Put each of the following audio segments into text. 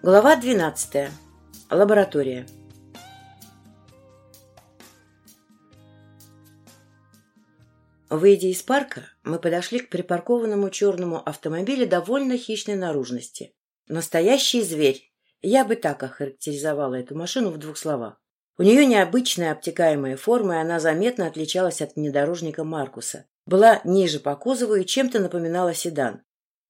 Глава 12. Лаборатория. Выйдя из парка, мы подошли к припаркованному черному автомобилю довольно хищной наружности. Настоящий зверь. Я бы так охарактеризовала эту машину в двух словах. У нее необычная обтекаемая форма, и она заметно отличалась от внедорожника Маркуса. Была ниже по кузову и чем-то напоминала седан.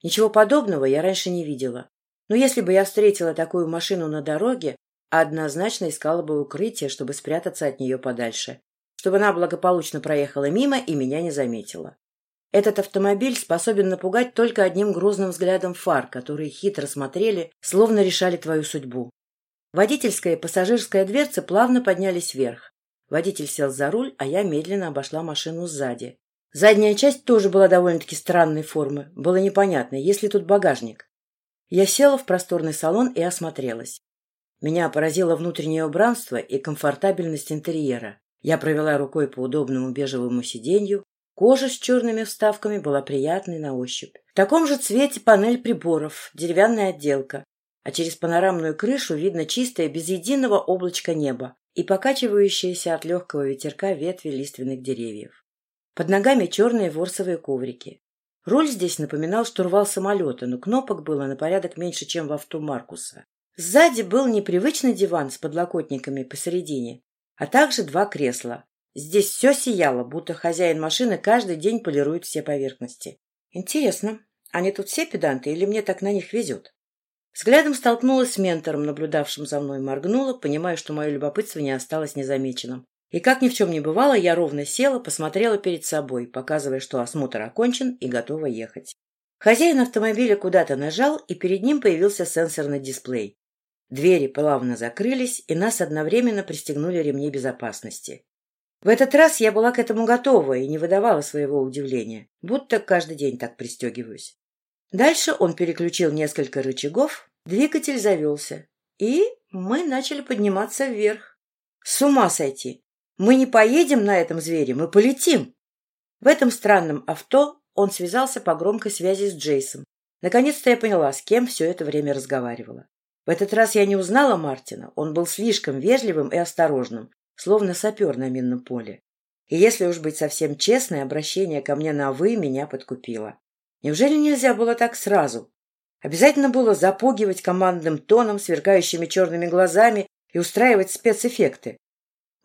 Ничего подобного я раньше не видела. Но если бы я встретила такую машину на дороге, однозначно искала бы укрытие, чтобы спрятаться от нее подальше. Чтобы она благополучно проехала мимо и меня не заметила. Этот автомобиль способен напугать только одним грозным взглядом фар, которые хитро смотрели, словно решали твою судьбу. Водительская и пассажирская дверцы плавно поднялись вверх. Водитель сел за руль, а я медленно обошла машину сзади. Задняя часть тоже была довольно-таки странной формы. Было непонятно, есть ли тут багажник. Я села в просторный салон и осмотрелась. Меня поразило внутреннее убранство и комфортабельность интерьера. Я провела рукой по удобному бежевому сиденью. Кожа с черными вставками была приятной на ощупь. В таком же цвете панель приборов, деревянная отделка. А через панорамную крышу видно чистое, без единого облачка неба и покачивающиеся от легкого ветерка ветви лиственных деревьев. Под ногами черные ворсовые коврики. Руль здесь напоминал штурвал самолета, но кнопок было на порядок меньше, чем в авто Маркуса. Сзади был непривычный диван с подлокотниками посередине, а также два кресла. Здесь все сияло, будто хозяин машины каждый день полирует все поверхности. Интересно, они тут все педанты или мне так на них везет? Взглядом столкнулась с ментором, наблюдавшим за мной, моргнула, понимая, что мое любопытство не осталось незамеченным. И как ни в чем не бывало, я ровно села, посмотрела перед собой, показывая, что осмотр окончен и готова ехать. Хозяин автомобиля куда-то нажал, и перед ним появился сенсорный дисплей. Двери плавно закрылись, и нас одновременно пристегнули ремни безопасности. В этот раз я была к этому готова и не выдавала своего удивления, будто каждый день так пристегиваюсь. Дальше он переключил несколько рычагов, двигатель завелся, и мы начали подниматься вверх. С ума сойти! Мы не поедем на этом звере, мы полетим. В этом странном авто он связался по громкой связи с Джейсом. Наконец-то я поняла, с кем все это время разговаривала. В этот раз я не узнала Мартина. Он был слишком вежливым и осторожным, словно сапер на минном поле. И если уж быть совсем честной, обращение ко мне на «вы» меня подкупило. Неужели нельзя было так сразу? Обязательно было запугивать командным тоном, сверкающими черными глазами и устраивать спецэффекты.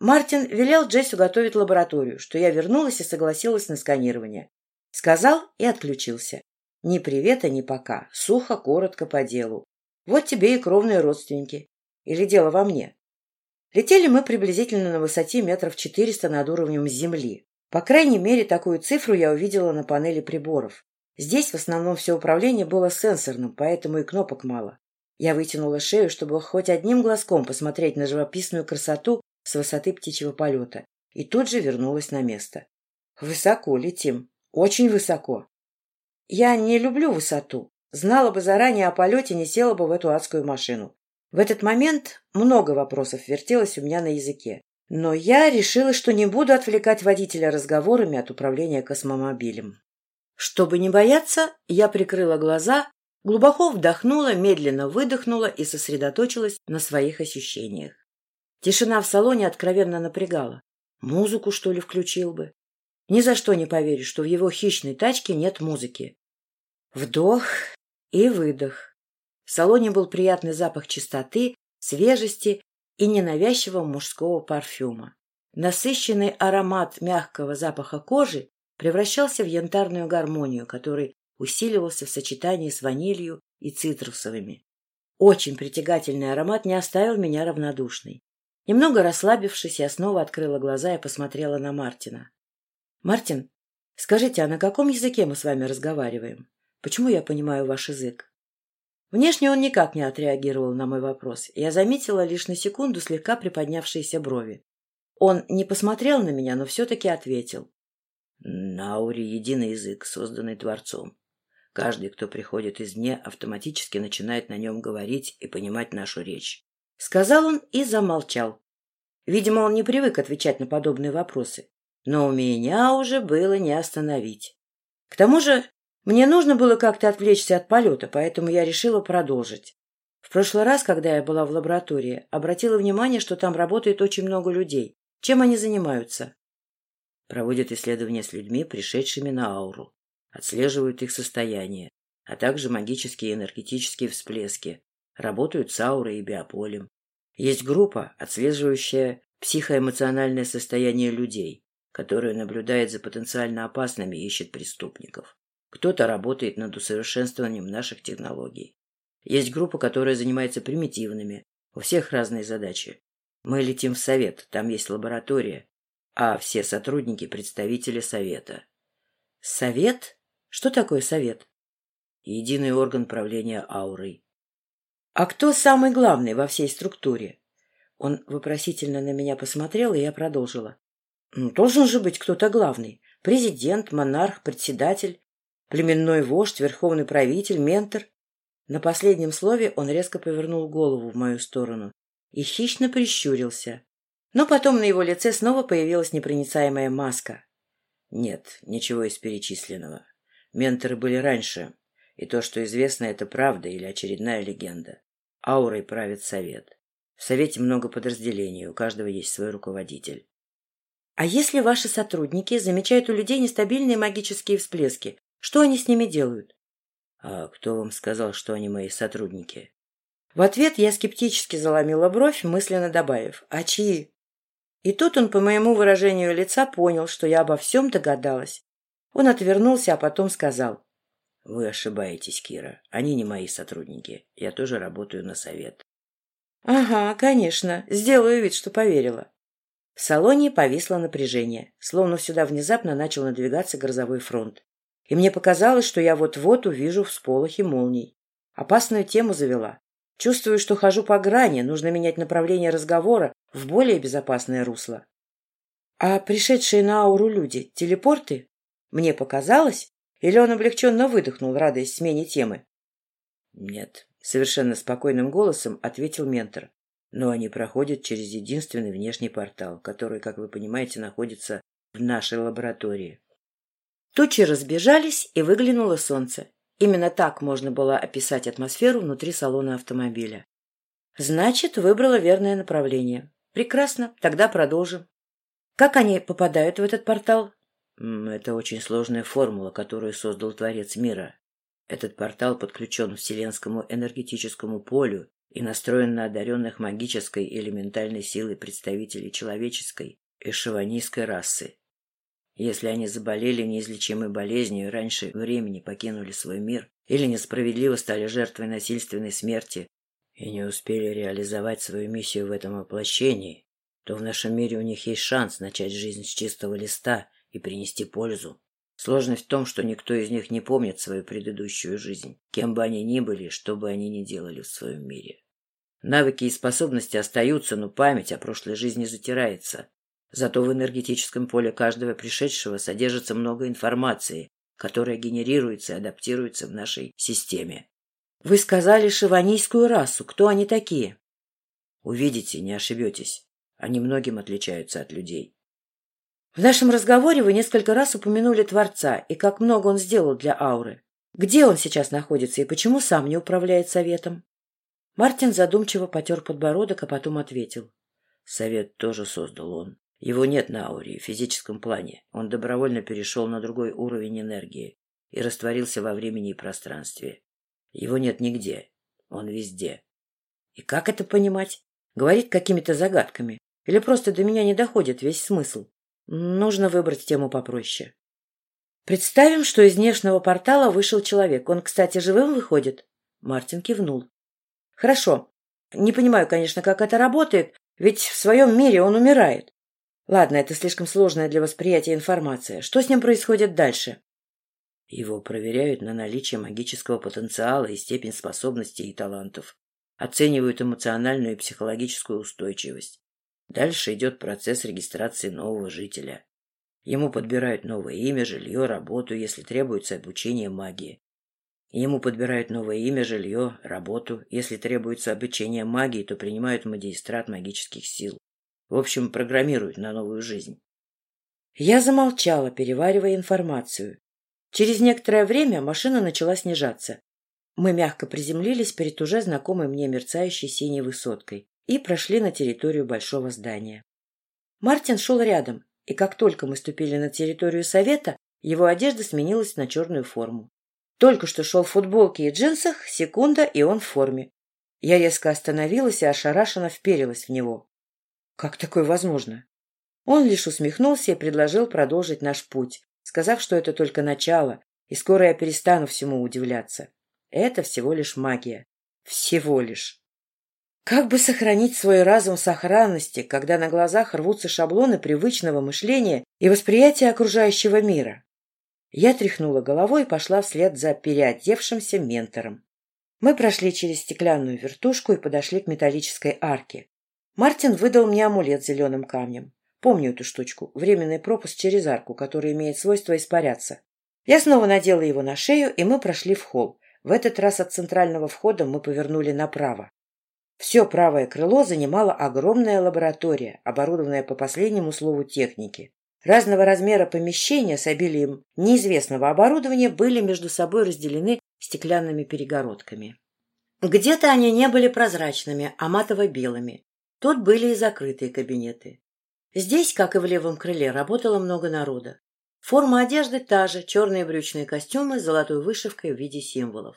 Мартин велел Джессу готовить лабораторию, что я вернулась и согласилась на сканирование. Сказал и отключился. Ни привета, ни пока. Сухо, коротко по делу. Вот тебе и кровные родственники. Или дело во мне. Летели мы приблизительно на высоте метров четыреста над уровнем земли. По крайней мере, такую цифру я увидела на панели приборов. Здесь в основном все управление было сенсорным, поэтому и кнопок мало. Я вытянула шею, чтобы хоть одним глазком посмотреть на живописную красоту с высоты птичьего полета и тут же вернулась на место. Высоко летим. Очень высоко. Я не люблю высоту. Знала бы заранее о полете, не села бы в эту адскую машину. В этот момент много вопросов вертелось у меня на языке. Но я решила, что не буду отвлекать водителя разговорами от управления космомобилем. Чтобы не бояться, я прикрыла глаза, глубоко вдохнула, медленно выдохнула и сосредоточилась на своих ощущениях. Тишина в салоне откровенно напрягала. Музыку, что ли, включил бы? Ни за что не поверю, что в его хищной тачке нет музыки. Вдох и выдох. В салоне был приятный запах чистоты, свежести и ненавязчивого мужского парфюма. Насыщенный аромат мягкого запаха кожи превращался в янтарную гармонию, который усиливался в сочетании с ванилью и цитрусовыми. Очень притягательный аромат не оставил меня равнодушной. Немного расслабившись, я снова открыла глаза и посмотрела на Мартина. — Мартин, скажите, а на каком языке мы с вами разговариваем? Почему я понимаю ваш язык? Внешне он никак не отреагировал на мой вопрос. Я заметила лишь на секунду слегка приподнявшиеся брови. Он не посмотрел на меня, но все-таки ответил. — Наури — единый язык, созданный Творцом. Каждый, кто приходит извне, автоматически начинает на нем говорить и понимать нашу речь. — сказал он и замолчал. Видимо, он не привык отвечать на подобные вопросы. Но у меня уже было не остановить. К тому же мне нужно было как-то отвлечься от полета, поэтому я решила продолжить. В прошлый раз, когда я была в лаборатории, обратила внимание, что там работает очень много людей. Чем они занимаются? Проводят исследования с людьми, пришедшими на ауру. Отслеживают их состояние, а также магические и энергетические всплески. Работают с аурой и биополем. Есть группа, отслеживающая психоэмоциональное состояние людей, которая наблюдает за потенциально опасными и ищет преступников. Кто-то работает над усовершенствованием наших технологий. Есть группа, которая занимается примитивными. У всех разные задачи. Мы летим в совет, там есть лаборатория, а все сотрудники – представители совета. Совет? Что такое совет? Единый орган правления аурой. А кто самый главный во всей структуре? Он вопросительно на меня посмотрел, и я продолжила. Ну, должен же быть кто-то главный. Президент, монарх, председатель, племенной вождь, верховный правитель, ментор. На последнем слове он резко повернул голову в мою сторону и хищно прищурился. Но потом на его лице снова появилась непроницаемая маска. Нет, ничего из перечисленного. Менторы были раньше, и то, что известно, это правда или очередная легенда. Аурой правит совет. В совете много подразделений, у каждого есть свой руководитель. А если ваши сотрудники замечают у людей нестабильные магические всплески, что они с ними делают? А кто вам сказал, что они мои сотрудники? В ответ я скептически заломила бровь, мысленно добавив «А чьи?». И тут он по моему выражению лица понял, что я обо всем догадалась. Он отвернулся, а потом сказал «Вы ошибаетесь, Кира. Они не мои сотрудники. Я тоже работаю на совет». «Ага, конечно. Сделаю вид, что поверила». В салоне повисло напряжение, словно сюда внезапно начал надвигаться грозовой фронт. И мне показалось, что я вот-вот увижу всполохи молний. Опасную тему завела. Чувствую, что хожу по грани, нужно менять направление разговора в более безопасное русло. А пришедшие на ауру люди — телепорты? Мне показалось? Или он облегченно выдохнул, радуясь смене темы? — Нет, — совершенно спокойным голосом ответил ментор. Но они проходят через единственный внешний портал, который, как вы понимаете, находится в нашей лаборатории. Тучи разбежались, и выглянуло солнце. Именно так можно было описать атмосферу внутри салона автомобиля. Значит, выбрала верное направление. Прекрасно, тогда продолжим. Как они попадают в этот портал? Это очень сложная формула, которую создал Творец мира. Этот портал подключен к вселенскому энергетическому полю и настроен на одаренных магической и элементальной силой представителей человеческой и шиванийской расы. Если они заболели неизлечимой болезнью и раньше времени покинули свой мир или несправедливо стали жертвой насильственной смерти и не успели реализовать свою миссию в этом воплощении, то в нашем мире у них есть шанс начать жизнь с чистого листа и принести пользу. Сложность в том, что никто из них не помнит свою предыдущую жизнь, кем бы они ни были, что бы они ни делали в своем мире. Навыки и способности остаются, но память о прошлой жизни затирается, Зато в энергетическом поле каждого пришедшего содержится много информации, которая генерируется и адаптируется в нашей системе. Вы сказали шиванийскую расу. Кто они такие? Увидите, не ошибетесь. Они многим отличаются от людей. В нашем разговоре вы несколько раз упомянули Творца и как много он сделал для ауры. Где он сейчас находится и почему сам не управляет советом? Мартин задумчиво потер подбородок, а потом ответил. Совет тоже создал он. Его нет на ауре, в физическом плане. Он добровольно перешел на другой уровень энергии и растворился во времени и пространстве. Его нет нигде. Он везде. И как это понимать? Говорит какими-то загадками. Или просто до меня не доходит весь смысл? Нужно выбрать тему попроще. Представим, что из внешнего портала вышел человек. Он, кстати, живым выходит? Мартин кивнул. Хорошо. Не понимаю, конечно, как это работает, ведь в своем мире он умирает. Ладно, это слишком сложная для восприятия информация. Что с ним происходит дальше? Его проверяют на наличие магического потенциала и степень способностей и талантов. Оценивают эмоциональную и психологическую устойчивость. Дальше идет процесс регистрации нового жителя. Ему подбирают новое имя, жилье, работу, если требуется обучение магии. Ему подбирают новое имя, жилье, работу. Если требуется обучение магии, то принимают магистрат магических сил. В общем, программируют на новую жизнь. Я замолчала, переваривая информацию. Через некоторое время машина начала снижаться. Мы мягко приземлились перед уже знакомой мне мерцающей синей высоткой и прошли на территорию большого здания. Мартин шел рядом, и как только мы ступили на территорию совета, его одежда сменилась на черную форму. Только что шел в футболке и джинсах, секунда, и он в форме. Я резко остановилась и ошарашенно вперилась в него. Как такое возможно? Он лишь усмехнулся и предложил продолжить наш путь, сказав, что это только начало, и скоро я перестану всему удивляться. Это всего лишь магия. Всего лишь. Как бы сохранить свой разум в сохранности, когда на глазах рвутся шаблоны привычного мышления и восприятия окружающего мира? Я тряхнула головой и пошла вслед за переодевшимся ментором. Мы прошли через стеклянную вертушку и подошли к металлической арке. Мартин выдал мне амулет с зеленым камнем. Помню эту штучку, временный пропуск через арку, который имеет свойство испаряться. Я снова надела его на шею, и мы прошли в холл. В этот раз от центрального входа мы повернули направо. Все правое крыло занимала огромная лаборатория, оборудованная по последнему слову техники. Разного размера помещения с обилием неизвестного оборудования были между собой разделены стеклянными перегородками. Где-то они не были прозрачными, а матово-белыми. Тут были и закрытые кабинеты. Здесь, как и в левом крыле, работало много народа. Форма одежды та же, черные брючные костюмы с золотой вышивкой в виде символов.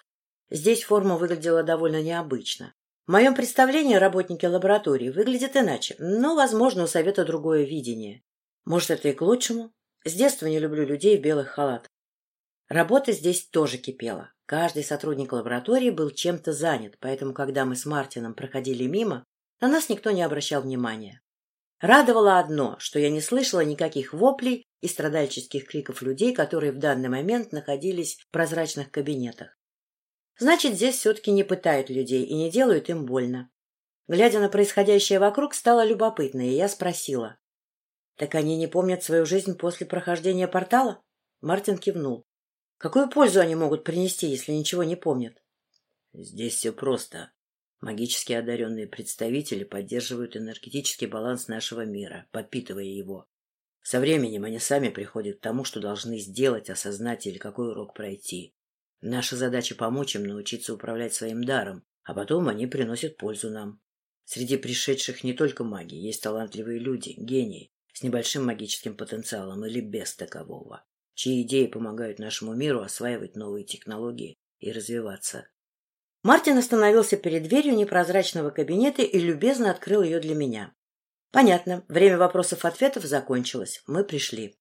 Здесь форма выглядела довольно необычно. В моем представлении работники лаборатории выглядят иначе, но, возможно, у совета другое видение. Может, это и к лучшему? С детства не люблю людей в белых халатах. Работа здесь тоже кипела. Каждый сотрудник лаборатории был чем-то занят, поэтому, когда мы с Мартином проходили мимо, на нас никто не обращал внимания. Радовало одно, что я не слышала никаких воплей и страдальческих криков людей, которые в данный момент находились в прозрачных кабинетах. Значит, здесь все-таки не пытают людей и не делают им больно. Глядя на происходящее вокруг, стало любопытно, и я спросила. — Так они не помнят свою жизнь после прохождения портала? Мартин кивнул. — Какую пользу они могут принести, если ничего не помнят? — Здесь все просто. Магически одаренные представители поддерживают энергетический баланс нашего мира, подпитывая его. Со временем они сами приходят к тому, что должны сделать, осознать или какой урок пройти. Наша задача помочь им научиться управлять своим даром, а потом они приносят пользу нам. Среди пришедших не только маги, есть талантливые люди, гении, с небольшим магическим потенциалом или без такового, чьи идеи помогают нашему миру осваивать новые технологии и развиваться. Мартин остановился перед дверью непрозрачного кабинета и любезно открыл ее для меня. Понятно, время вопросов-ответов закончилось. Мы пришли.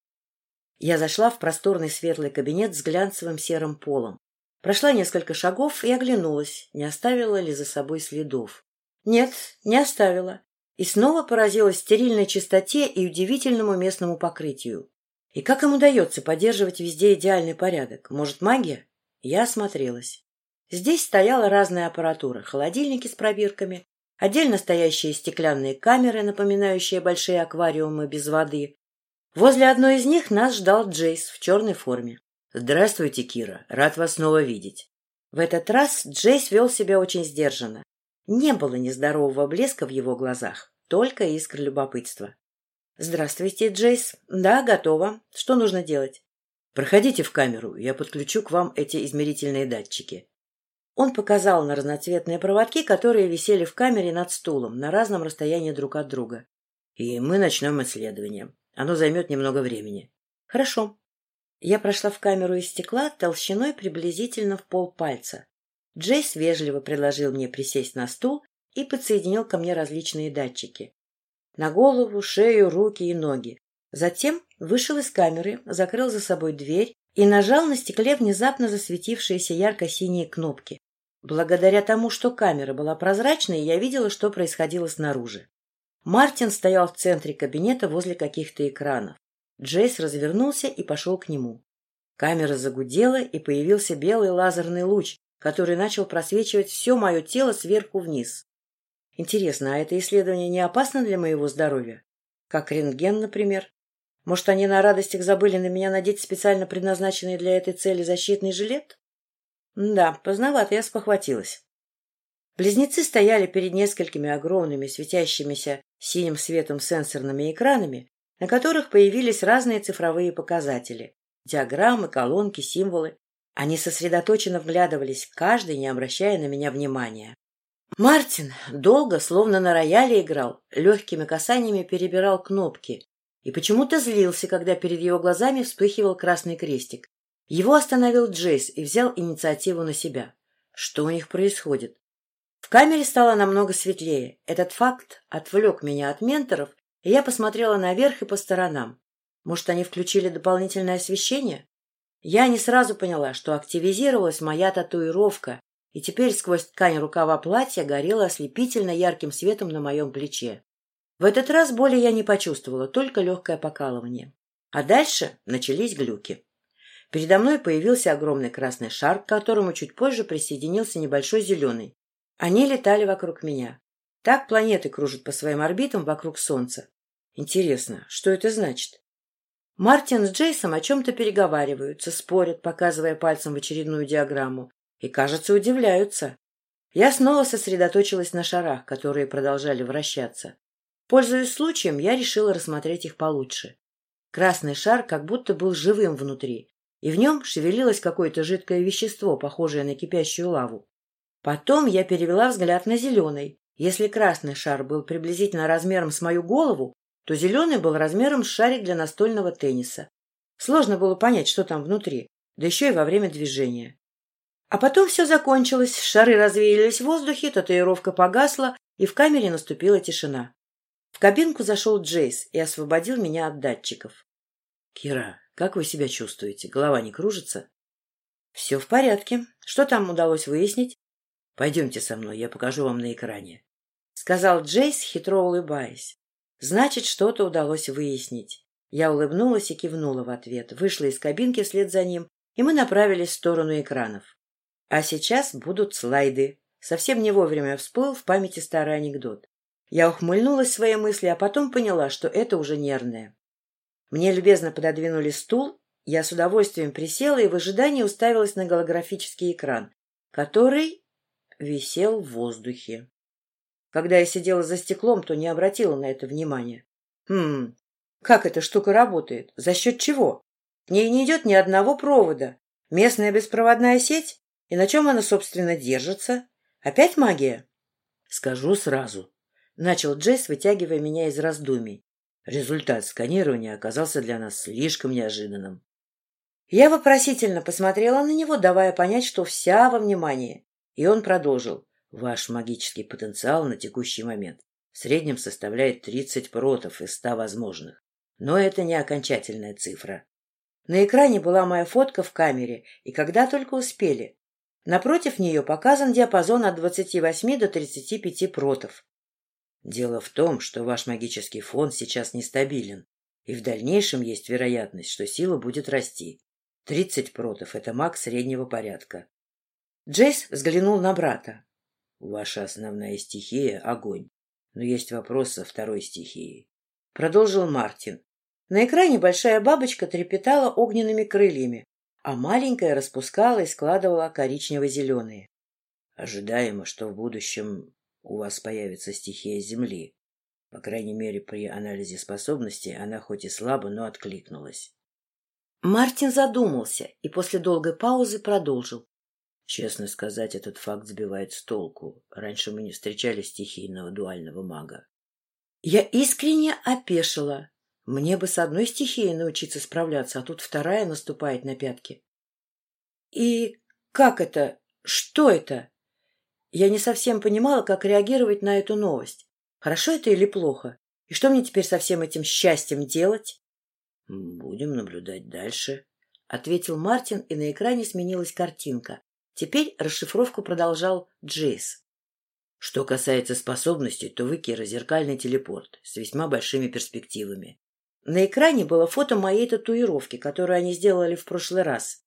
Я зашла в просторный светлый кабинет с глянцевым серым полом. Прошла несколько шагов и оглянулась, не оставила ли за собой следов. Нет, не оставила. И снова поразилась стерильной чистоте и удивительному местному покрытию. И как им удается поддерживать везде идеальный порядок? Может, магия? Я осмотрелась. Здесь стояла разная аппаратура, холодильники с пробирками, отдельно стоящие стеклянные камеры, напоминающие большие аквариумы без воды. Возле одной из них нас ждал Джейс в черной форме. «Здравствуйте, Кира. Рад вас снова видеть». В этот раз Джейс вел себя очень сдержанно. Не было нездорового блеска в его глазах, только искры любопытства. «Здравствуйте, Джейс. Да, готово. Что нужно делать?» «Проходите в камеру, я подключу к вам эти измерительные датчики». Он показал на разноцветные проводки, которые висели в камере над стулом на разном расстоянии друг от друга. И мы начнем исследование. Оно займет немного времени. Хорошо. Я прошла в камеру из стекла толщиной приблизительно в полпальца. Джейс вежливо предложил мне присесть на стул и подсоединил ко мне различные датчики. На голову, шею, руки и ноги. Затем вышел из камеры, закрыл за собой дверь и нажал на стекле внезапно засветившиеся ярко-синие кнопки. Благодаря тому, что камера была прозрачной, я видела, что происходило снаружи. Мартин стоял в центре кабинета возле каких-то экранов. Джейс развернулся и пошел к нему. Камера загудела, и появился белый лазерный луч, который начал просвечивать все мое тело сверху вниз. Интересно, а это исследование не опасно для моего здоровья? Как рентген, например? Может, они на радостях забыли на меня надеть специально предназначенный для этой цели защитный жилет? Да, поздновато я спохватилась. Близнецы стояли перед несколькими огромными светящимися синим светом сенсорными экранами, на которых появились разные цифровые показатели – диаграммы, колонки, символы. Они сосредоточенно вглядывались, каждый не обращая на меня внимания. Мартин долго, словно на рояле играл, легкими касаниями перебирал кнопки и почему-то злился, когда перед его глазами вспыхивал красный крестик. Его остановил Джейс и взял инициативу на себя. Что у них происходит? В камере стало намного светлее. Этот факт отвлек меня от менторов, я посмотрела наверх и по сторонам. Может, они включили дополнительное освещение? Я не сразу поняла, что активизировалась моя татуировка, и теперь сквозь ткань рукава платья горела ослепительно ярким светом на моем плече. В этот раз боли я не почувствовала, только легкое покалывание. А дальше начались глюки. Передо мной появился огромный красный шар, к которому чуть позже присоединился небольшой зеленый. Они летали вокруг меня. Так планеты кружат по своим орбитам вокруг Солнца. Интересно, что это значит? Мартин с Джейсом о чем-то переговариваются, спорят, показывая пальцем в очередную диаграмму, и, кажется, удивляются. Я снова сосредоточилась на шарах, которые продолжали вращаться. Пользуясь случаем, я решила рассмотреть их получше. Красный шар как будто был живым внутри, и в нем шевелилось какое-то жидкое вещество, похожее на кипящую лаву. Потом я перевела взгляд на зеленый. Если красный шар был приблизительно размером с мою голову, то зеленый был размером с шарик для настольного тенниса. Сложно было понять, что там внутри, да еще и во время движения. А потом все закончилось, шары развеялись в воздухе, татуировка погасла, и в камере наступила тишина. В кабинку зашел Джейс и освободил меня от датчиков. — Кира, как вы себя чувствуете? Голова не кружится? — Все в порядке. Что там удалось выяснить? — Пойдемте со мной, я покажу вам на экране. — сказал Джейс, хитро улыбаясь. Значит, что-то удалось выяснить. Я улыбнулась и кивнула в ответ, вышла из кабинки вслед за ним, и мы направились в сторону экранов. А сейчас будут слайды. Совсем не вовремя всплыл в памяти старый анекдот. Я ухмыльнулась своей мысли, а потом поняла, что это уже нервное. Мне любезно пододвинули стул, я с удовольствием присела и в ожидании уставилась на голографический экран, который висел в воздухе. Когда я сидела за стеклом, то не обратила на это внимания. Хм, как эта штука работает? За счет чего? К ней не идет ни одного провода. Местная беспроводная сеть? И на чем она, собственно, держится? Опять магия? Скажу сразу. Начал Джейс, вытягивая меня из раздумий. Результат сканирования оказался для нас слишком неожиданным. Я вопросительно посмотрела на него, давая понять, что вся во внимании. И он продолжил. Ваш магический потенциал на текущий момент в среднем составляет 30 протов из 100 возможных. Но это не окончательная цифра. На экране была моя фотка в камере, и когда только успели. Напротив нее показан диапазон от 28 до 35 протов. Дело в том, что ваш магический фон сейчас нестабилен, и в дальнейшем есть вероятность, что сила будет расти. 30 протов – это маг среднего порядка. Джейс взглянул на брата. Ваша основная стихия — огонь. Но есть вопрос со второй стихией. Продолжил Мартин. На экране большая бабочка трепетала огненными крыльями, а маленькая распускала и складывала коричнево-зеленые. Ожидаемо, что в будущем у вас появится стихия Земли. По крайней мере, при анализе способностей она хоть и слабо, но откликнулась. Мартин задумался и после долгой паузы продолжил. Честно сказать, этот факт сбивает с толку. Раньше мы не встречали стихийного дуального мага. Я искренне опешила. Мне бы с одной стихией научиться справляться, а тут вторая наступает на пятки. И как это? Что это? Я не совсем понимала, как реагировать на эту новость. Хорошо это или плохо? И что мне теперь со всем этим счастьем делать? — Будем наблюдать дальше, — ответил Мартин, и на экране сменилась картинка. Теперь расшифровку продолжал Джейс. Что касается способностей, то вы, Кира, зеркальный телепорт с весьма большими перспективами. На экране было фото моей татуировки, которую они сделали в прошлый раз.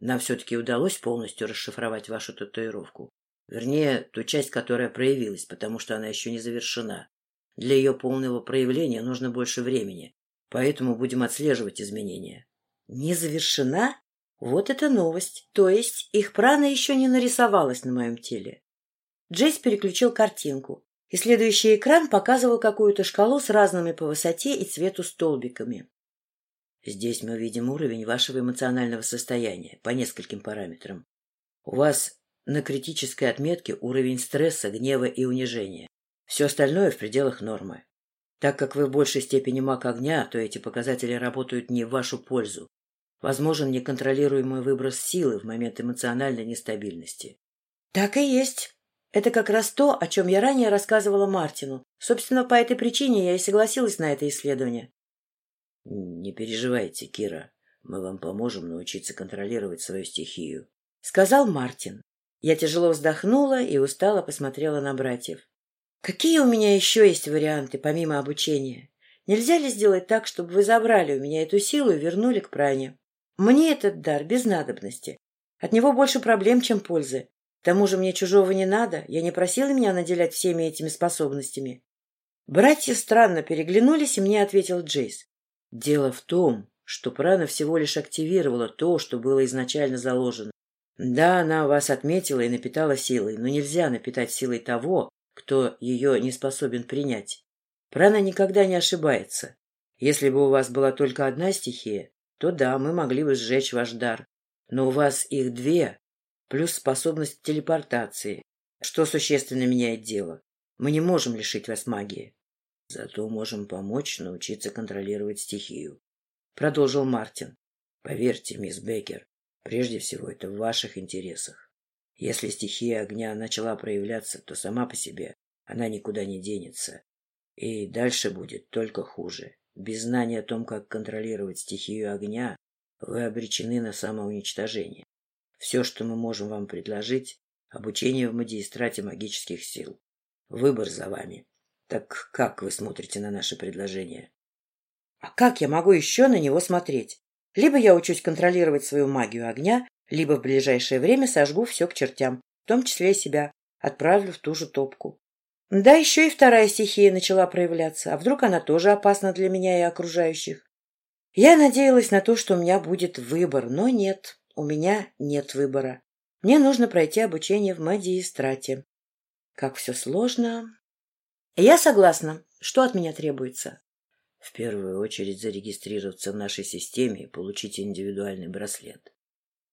Нам все-таки удалось полностью расшифровать вашу татуировку. Вернее, ту часть, которая проявилась, потому что она еще не завершена. Для ее полного проявления нужно больше времени, поэтому будем отслеживать изменения. — Не завершена? Вот это новость. То есть их прана еще не нарисовалась на моем теле. Джейс переключил картинку, и следующий экран показывал какую-то шкалу с разными по высоте и цвету столбиками. Здесь мы видим уровень вашего эмоционального состояния по нескольким параметрам. У вас на критической отметке уровень стресса, гнева и унижения. Все остальное в пределах нормы. Так как вы в большей степени маг огня, то эти показатели работают не в вашу пользу. Возможен неконтролируемый выброс силы в момент эмоциональной нестабильности. Так и есть. Это как раз то, о чем я ранее рассказывала Мартину. Собственно, по этой причине я и согласилась на это исследование. Не переживайте, Кира. Мы вам поможем научиться контролировать свою стихию. Сказал Мартин. Я тяжело вздохнула и устало посмотрела на братьев. Какие у меня еще есть варианты, помимо обучения? Нельзя ли сделать так, чтобы вы забрали у меня эту силу и вернули к пране? Мне этот дар без надобности. От него больше проблем, чем пользы. К тому же мне чужого не надо, я не просила меня наделять всеми этими способностями. Братья странно переглянулись, и мне ответил Джейс. Дело в том, что прана всего лишь активировала то, что было изначально заложено. Да, она вас отметила и напитала силой, но нельзя напитать силой того, кто ее не способен принять. Прана никогда не ошибается. Если бы у вас была только одна стихия, то да, мы могли бы сжечь ваш дар. Но у вас их две, плюс способность телепортации, что существенно меняет дело. Мы не можем лишить вас магии. Зато можем помочь научиться контролировать стихию. Продолжил Мартин. Поверьте, мисс Беккер, прежде всего это в ваших интересах. Если стихия огня начала проявляться, то сама по себе она никуда не денется. И дальше будет только хуже. Без знания о том, как контролировать стихию огня, вы обречены на самоуничтожение. Все, что мы можем вам предложить, обучение в магистрате магических сил. Выбор за вами. Так как вы смотрите на наше предложение? А как я могу еще на него смотреть? Либо я учусь контролировать свою магию огня, либо в ближайшее время сожгу все к чертям, в том числе и себя, отправлю в ту же топку. Да, еще и вторая стихия начала проявляться, а вдруг она тоже опасна для меня и окружающих? Я надеялась на то, что у меня будет выбор, но нет у меня нет выбора. Мне нужно пройти обучение в магистрате. Как все сложно. Я согласна. Что от меня требуется? В первую очередь зарегистрироваться в нашей системе и получить индивидуальный браслет.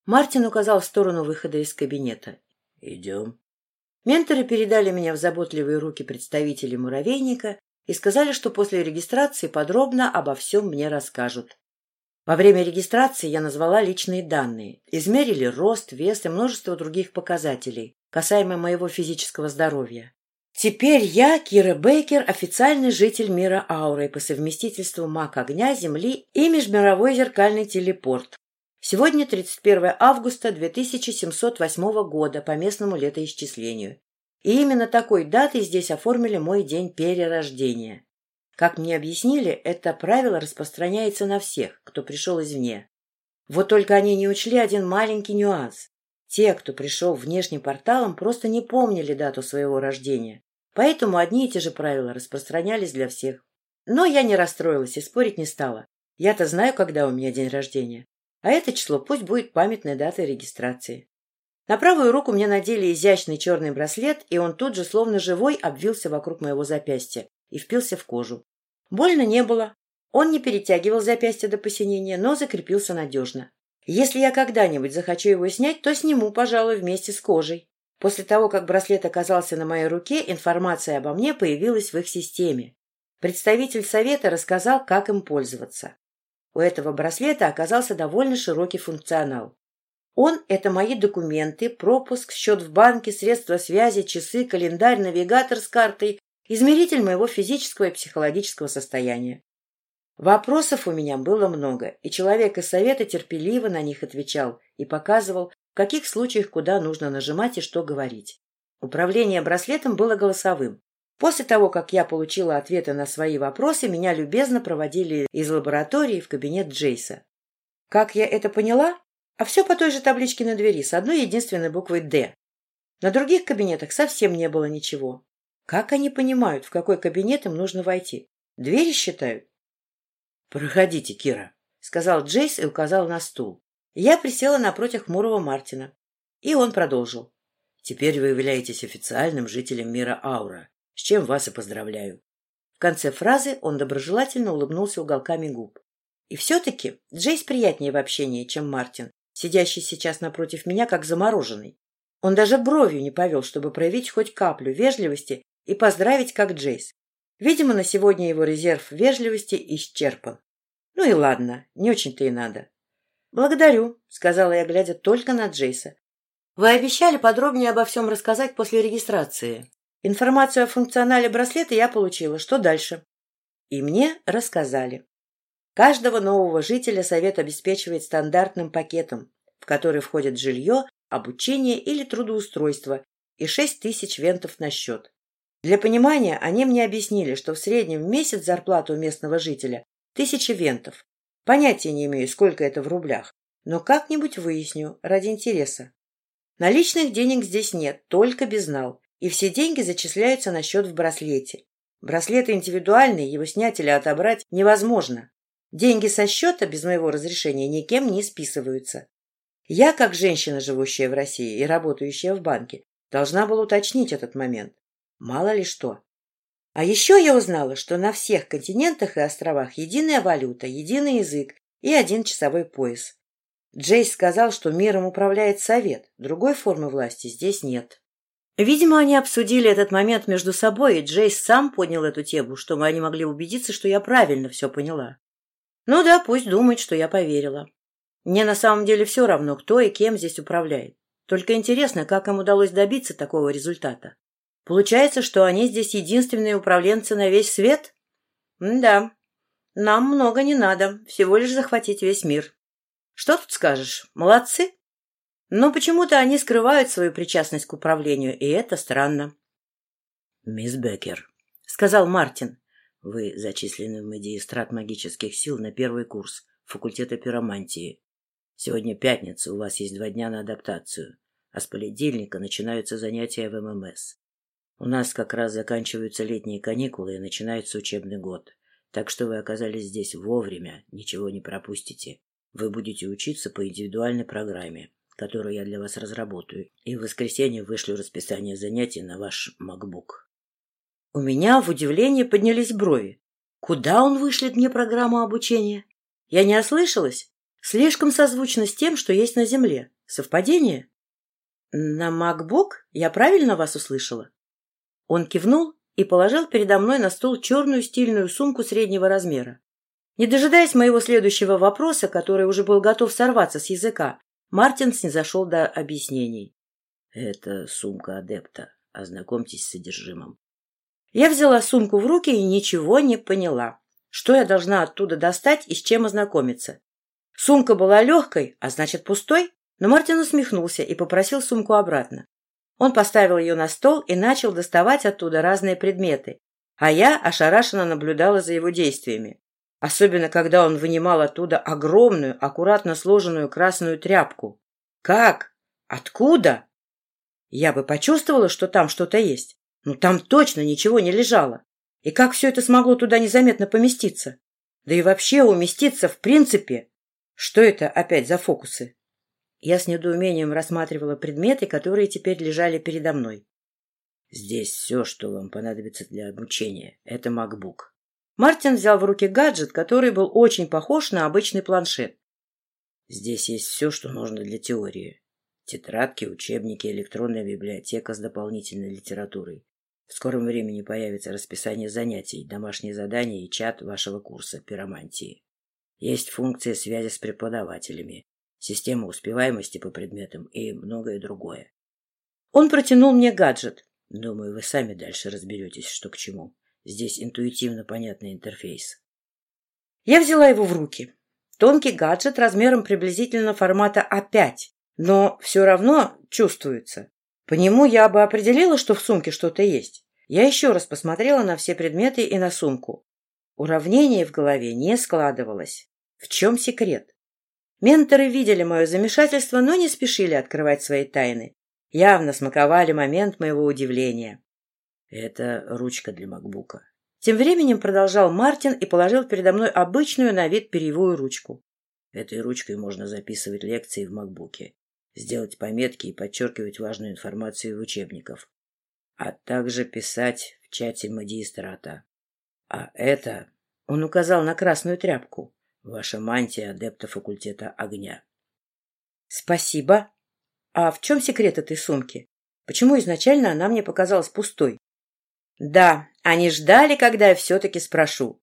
Мартин указал в сторону выхода из кабинета. Идем. Менторы передали меня в заботливые руки представителей муравейника и сказали, что после регистрации подробно обо всем мне расскажут. Во время регистрации я назвала личные данные. Измерили рост, вес и множество других показателей, касаемо моего физического здоровья. Теперь я, Кира Бейкер, официальный житель мира Ауры по совместительству маг огня, Земли и межмировой зеркальный телепорт. Сегодня 31 августа 2708 года по местному летоисчислению. И именно такой датой здесь оформили мой день перерождения. Как мне объяснили, это правило распространяется на всех, кто пришел извне. Вот только они не учли один маленький нюанс. Те, кто пришел внешним порталом, просто не помнили дату своего рождения. Поэтому одни и те же правила распространялись для всех. Но я не расстроилась и спорить не стала. Я-то знаю, когда у меня день рождения. А это число пусть будет памятной датой регистрации. На правую руку мне надели изящный черный браслет, и он тут же, словно живой, обвился вокруг моего запястья и впился в кожу. Больно не было. Он не перетягивал запястье до посинения, но закрепился надежно. Если я когда-нибудь захочу его снять, то сниму, пожалуй, вместе с кожей. После того, как браслет оказался на моей руке, информация обо мне появилась в их системе. Представитель совета рассказал, как им пользоваться. У этого браслета оказался довольно широкий функционал. Он – это мои документы, пропуск, счет в банке, средства связи, часы, календарь, навигатор с картой, измеритель моего физического и психологического состояния. Вопросов у меня было много, и человек из совета терпеливо на них отвечал и показывал, в каких случаях куда нужно нажимать и что говорить. Управление браслетом было голосовым. После того, как я получила ответы на свои вопросы, меня любезно проводили из лаборатории в кабинет Джейса. Как я это поняла? А все по той же табличке на двери с одной единственной буквой «Д». На других кабинетах совсем не было ничего. Как они понимают, в какой кабинет им нужно войти? Двери считают? — Проходите, Кира, — сказал Джейс и указал на стул. Я присела напротив хмурого Мартина. И он продолжил. — Теперь вы являетесь официальным жителем мира Аура, с чем вас и поздравляю. В конце фразы он доброжелательно улыбнулся уголками губ. И все-таки Джейс приятнее в общении, чем Мартин, сидящий сейчас напротив меня, как замороженный. Он даже бровью не повел, чтобы проявить хоть каплю вежливости и поздравить, как Джейс. Видимо, на сегодня его резерв вежливости исчерпан. Ну и ладно, не очень-то и надо. «Благодарю», — сказала я, глядя только на Джейса. «Вы обещали подробнее обо всем рассказать после регистрации. Информацию о функционале браслета я получила. Что дальше?» И мне рассказали. Каждого нового жителя совет обеспечивает стандартным пакетом, в который входит жилье, обучение или трудоустройство и 6 тысяч вентов на счет. Для понимания они мне объяснили, что в среднем в месяц зарплата у местного жителя – тысяча вентов. Понятия не имею, сколько это в рублях, но как-нибудь выясню ради интереса. Наличных денег здесь нет, только безнал, и все деньги зачисляются на счет в браслете. Браслет индивидуальный, его снять или отобрать невозможно. Деньги со счета без моего разрешения никем не списываются. Я, как женщина, живущая в России и работающая в банке, должна была уточнить этот момент. Мало ли что. А еще я узнала, что на всех континентах и островах единая валюта, единый язык и один часовой пояс. Джейс сказал, что миром управляет совет, другой формы власти здесь нет. Видимо, они обсудили этот момент между собой, и Джейс сам поднял эту тему, чтобы они могли убедиться, что я правильно все поняла. Ну да, пусть думает, что я поверила. Мне на самом деле все равно, кто и кем здесь управляет. Только интересно, как им удалось добиться такого результата. Получается, что они здесь единственные управленцы на весь свет? М да. Нам много не надо, всего лишь захватить весь мир. Что тут скажешь? Молодцы. Но почему-то они скрывают свою причастность к управлению, и это странно. — Мисс Беккер, — сказал Мартин, вы зачислены в медиистрат магических сил на первый курс факультета пиромантии. Сегодня пятница, у вас есть два дня на адаптацию, а с понедельника начинаются занятия в ММС. У нас как раз заканчиваются летние каникулы и начинается учебный год, так что вы оказались здесь вовремя, ничего не пропустите. Вы будете учиться по индивидуальной программе, которую я для вас разработаю, и в воскресенье вышлю расписание занятий на ваш MacBook. У меня в удивлении поднялись брови. Куда он вышлет мне программу обучения? Я не ослышалась? Слишком созвучно с тем, что есть на Земле. Совпадение? На MacBook? Я правильно вас услышала? Он кивнул и положил передо мной на стол черную стильную сумку среднего размера. Не дожидаясь моего следующего вопроса, который уже был готов сорваться с языка, Мартин снизошел до объяснений. — Это сумка адепта. Ознакомьтесь с содержимым. Я взяла сумку в руки и ничего не поняла. Что я должна оттуда достать и с чем ознакомиться? Сумка была легкой, а значит пустой, но Мартин усмехнулся и попросил сумку обратно. Он поставил ее на стол и начал доставать оттуда разные предметы, а я ошарашенно наблюдала за его действиями. Особенно, когда он вынимал оттуда огромную, аккуратно сложенную красную тряпку. Как? Откуда? Я бы почувствовала, что там что-то есть. Ну, там точно ничего не лежало. И как все это смогло туда незаметно поместиться? Да и вообще уместиться в принципе. Что это опять за фокусы? Я с недоумением рассматривала предметы, которые теперь лежали передо мной. Здесь все, что вам понадобится для обучения. Это MacBook. Мартин взял в руки гаджет, который был очень похож на обычный планшет. Здесь есть все, что нужно для теории. Тетрадки, учебники, электронная библиотека с дополнительной литературой. В скором времени появится расписание занятий, домашние задания и чат вашего курса пиромантии. Есть функции связи с преподавателями, система успеваемости по предметам и многое другое. Он протянул мне гаджет. Думаю, вы сами дальше разберетесь, что к чему. Здесь интуитивно понятный интерфейс. Я взяла его в руки. Тонкий гаджет размером приблизительно формата А5, но все равно чувствуется. По нему я бы определила, что в сумке что-то есть. Я еще раз посмотрела на все предметы и на сумку. Уравнение в голове не складывалось. В чем секрет? Менторы видели мое замешательство, но не спешили открывать свои тайны. Явно смаковали момент моего удивления. Это ручка для макбука. Тем временем продолжал Мартин и положил передо мной обычную на вид перьевую ручку. Этой ручкой можно записывать лекции в макбуке сделать пометки и подчеркивать важную информацию в учебниках, а также писать в чате магистрата. А это, он указал на красную тряпку, Ваша мантия адепта факультета огня. Спасибо. А в чем секрет этой сумки? Почему изначально она мне показалась пустой? Да, они ждали, когда я все-таки спрошу.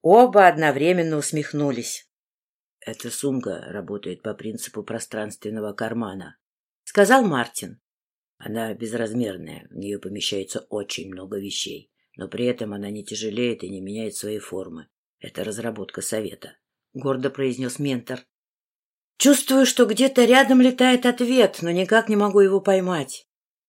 Оба одновременно усмехнулись. Эта сумка работает по принципу пространственного кармана, сказал Мартин. Она безразмерная, в нее помещается очень много вещей, но при этом она не тяжелеет и не меняет своей формы. Это разработка совета, — гордо произнес ментор. Чувствую, что где-то рядом летает ответ, но никак не могу его поймать.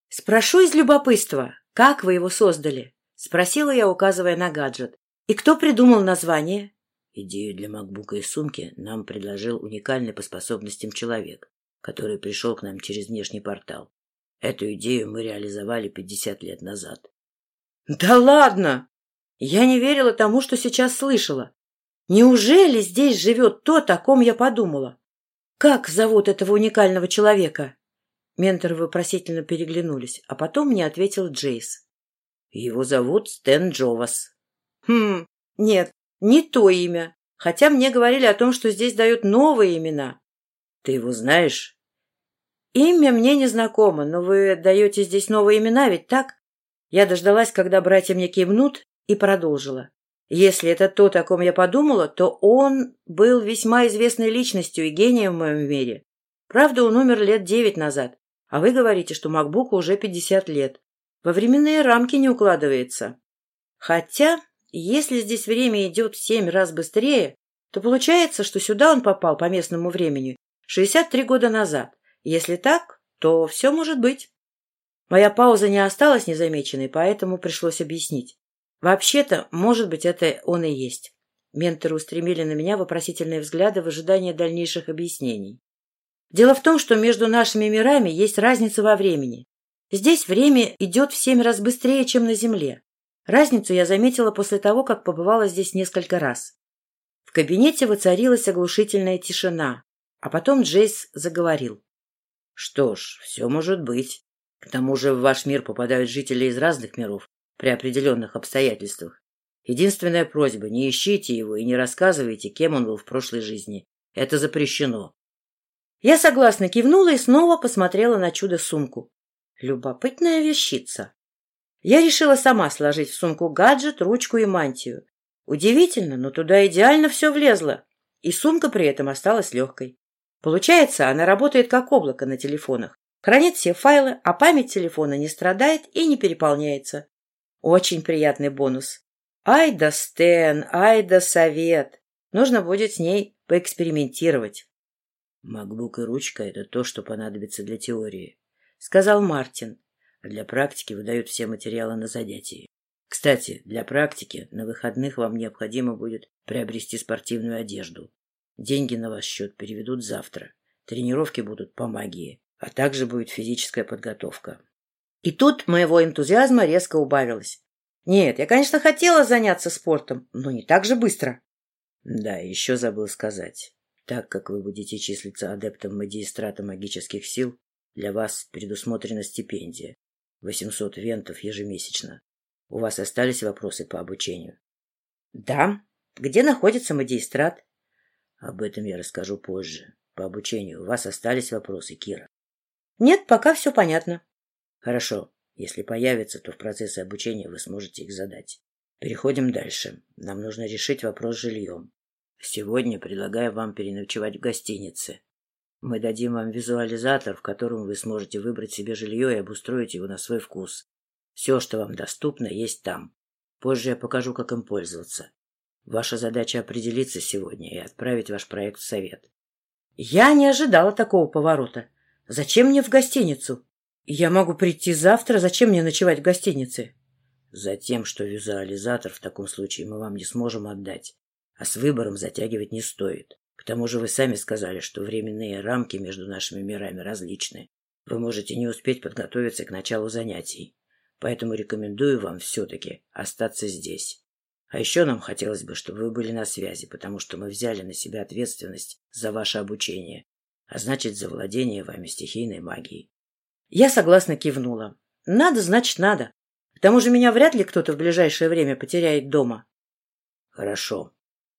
Спрошу из любопытства, как вы его создали? Спросила я, указывая на гаджет. И кто придумал название? Идею для макбука и сумки нам предложил уникальный по способностям человек, который пришел к нам через внешний портал. Эту идею мы реализовали 50 лет назад. Да ладно! Я не верила тому, что сейчас слышала. Неужели здесь живет тот, о ком я подумала? Как зовут этого уникального человека? Менторы вопросительно переглянулись, а потом мне ответил Джейс. Его зовут Стэн Джовас. Хм, нет, не то имя. Хотя мне говорили о том, что здесь дают новые имена. Ты его знаешь? Имя мне не знакомо, но вы даете здесь новые имена, ведь так? Я дождалась, когда братья мне кивнут, и продолжила. Если это то, о ком я подумала, то он был весьма известной личностью и гением в моем мире. Правда, он умер лет девять назад, а вы говорите, что Макбуку уже пятьдесят лет. Во временные рамки не укладывается. Хотя, если здесь время идет в семь раз быстрее, то получается, что сюда он попал по местному времени 63 года назад. Если так, то все может быть. Моя пауза не осталась незамеченной, поэтому пришлось объяснить. Вообще-то, может быть, это он и есть. Менторы устремили на меня вопросительные взгляды в ожидании дальнейших объяснений. Дело в том, что между нашими мирами есть разница во времени. Здесь время идет в семь раз быстрее, чем на Земле. Разницу я заметила после того, как побывала здесь несколько раз. В кабинете воцарилась оглушительная тишина, а потом Джейс заговорил. — Что ж, все может быть. К тому же в ваш мир попадают жители из разных миров при определенных обстоятельствах. Единственная просьба — не ищите его и не рассказывайте, кем он был в прошлой жизни. Это запрещено. Я согласно кивнула и снова посмотрела на чудо-сумку. Любопытная вещица. Я решила сама сложить в сумку гаджет, ручку и мантию. Удивительно, но туда идеально все влезло. И сумка при этом осталась легкой. Получается, она работает как облако на телефонах. Хранит все файлы, а память телефона не страдает и не переполняется. Очень приятный бонус. Ай да Стэн, ай да совет. Нужно будет с ней поэкспериментировать. Макбук и ручка — это то, что понадобится для теории, — сказал Мартин. А для практики выдают все материалы на занятии. Кстати, для практики на выходных вам необходимо будет приобрести спортивную одежду. Деньги на ваш счет переведут завтра. Тренировки будут по магии, а также будет физическая подготовка. И тут моего энтузиазма резко убавилось. Нет, я, конечно, хотела заняться спортом, но не так же быстро. Да, еще забыл сказать. Так как вы будете числиться адептом магистрата магических сил, для вас предусмотрена стипендия. 800 вентов ежемесячно. У вас остались вопросы по обучению? Да. Где находится магистрат? Об этом я расскажу позже. По обучению у вас остались вопросы, Кира? Нет, пока все понятно. Хорошо. Если появятся, то в процессе обучения вы сможете их задать. Переходим дальше. Нам нужно решить вопрос с жильем. Сегодня предлагаю вам переночевать в гостинице. Мы дадим вам визуализатор, в котором вы сможете выбрать себе жилье и обустроить его на свой вкус. Все, что вам доступно, есть там. Позже я покажу, как им пользоваться. Ваша задача определиться сегодня и отправить ваш проект в совет. Я не ожидала такого поворота. Зачем мне в гостиницу? Я могу прийти завтра, зачем мне ночевать в гостинице? Затем, что визуализатор в таком случае мы вам не сможем отдать, а с выбором затягивать не стоит. К тому же вы сами сказали, что временные рамки между нашими мирами различны. Вы можете не успеть подготовиться к началу занятий. Поэтому рекомендую вам все-таки остаться здесь. А еще нам хотелось бы, чтобы вы были на связи, потому что мы взяли на себя ответственность за ваше обучение, а значит, за владение вами стихийной магией. Я согласно кивнула. Надо, значит, надо. К тому же меня вряд ли кто-то в ближайшее время потеряет дома. Хорошо.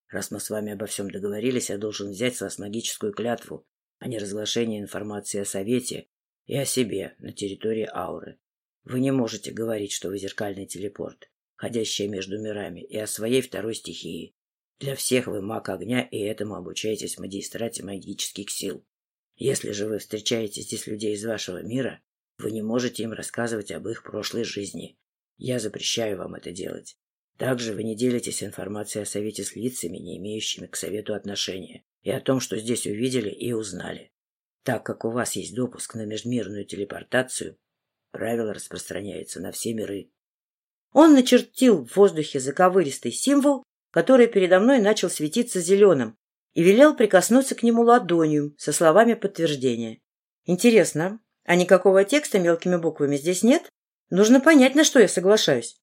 Раз мы с вами обо всем договорились, я должен взять с вас магическую клятву о неразглашении информации о Совете и о себе на территории Ауры. Вы не можете говорить, что вы зеркальный телепорт, ходящий между мирами, и о своей второй стихии. Для всех вы маг огня, и этому обучаетесь в магистрате магических сил. Если же вы встречаете здесь людей из вашего мира, вы не можете им рассказывать об их прошлой жизни. Я запрещаю вам это делать. Также вы не делитесь информацией о совете с лицами, не имеющими к совету отношения, и о том, что здесь увидели и узнали. Так как у вас есть допуск на межмирную телепортацию, правило распространяется на все миры. Он начертил в воздухе заковыристый символ, который передо мной начал светиться зеленым, и велел прикоснуться к нему ладонью со словами подтверждения. Интересно, а никакого текста мелкими буквами здесь нет? Нужно понять, на что я соглашаюсь.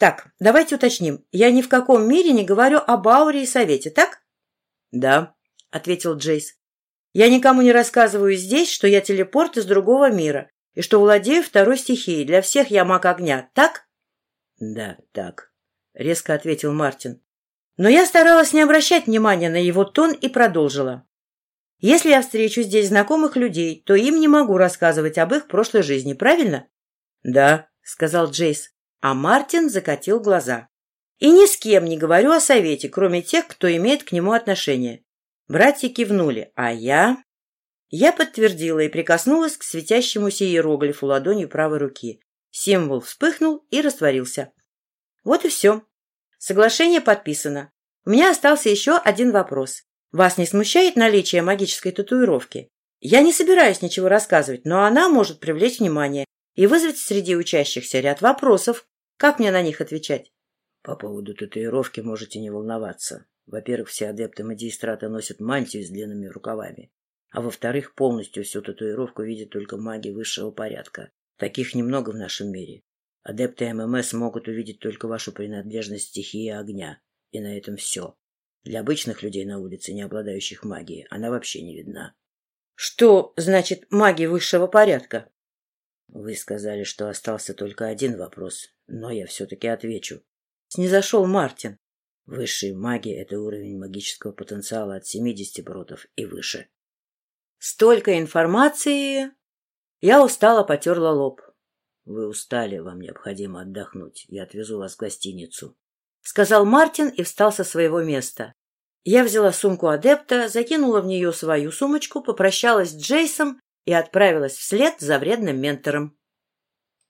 Так, давайте уточним. Я ни в каком мире не говорю об ауре и совете, так? Да, ответил Джейс. Я никому не рассказываю здесь, что я телепорт из другого мира и что владею второй стихией. Для всех я маг огня, так? Да, так, резко ответил Мартин. Но я старалась не обращать внимания на его тон и продолжила. Если я встречу здесь знакомых людей, то им не могу рассказывать об их прошлой жизни, правильно? — Да, — сказал Джейс. А Мартин закатил глаза. И ни с кем не говорю о совете, кроме тех, кто имеет к нему отношение. Братья кивнули, а я... Я подтвердила и прикоснулась к светящемуся иероглифу ладонью правой руки. Символ вспыхнул и растворился. Вот и все. Соглашение подписано. У меня остался еще один вопрос. Вас не смущает наличие магической татуировки? Я не собираюсь ничего рассказывать, но она может привлечь внимание и вызвать среди учащихся ряд вопросов. Как мне на них отвечать? По поводу татуировки можете не волноваться. Во-первых, все адепты магистрата носят мантию с длинными рукавами. А во-вторых, полностью всю татуировку видят только маги высшего порядка. Таких немного в нашем мире. Адепты ММС могут увидеть только вашу принадлежность стихии огня. И на этом все. Для обычных людей на улице, не обладающих магией, она вообще не видна. Что значит маги высшего порядка? Вы сказали, что остался только один вопрос, но я все-таки отвечу. Снизошел Мартин. Высшие маги — это уровень магического потенциала от 70 бротов и выше. Столько информации... Я устало потерла лоб. Вы устали, вам необходимо отдохнуть. Я отвезу вас в гостиницу. — сказал Мартин и встал со своего места. Я взяла сумку адепта, закинула в нее свою сумочку, попрощалась с Джейсом и отправилась вслед за вредным ментором.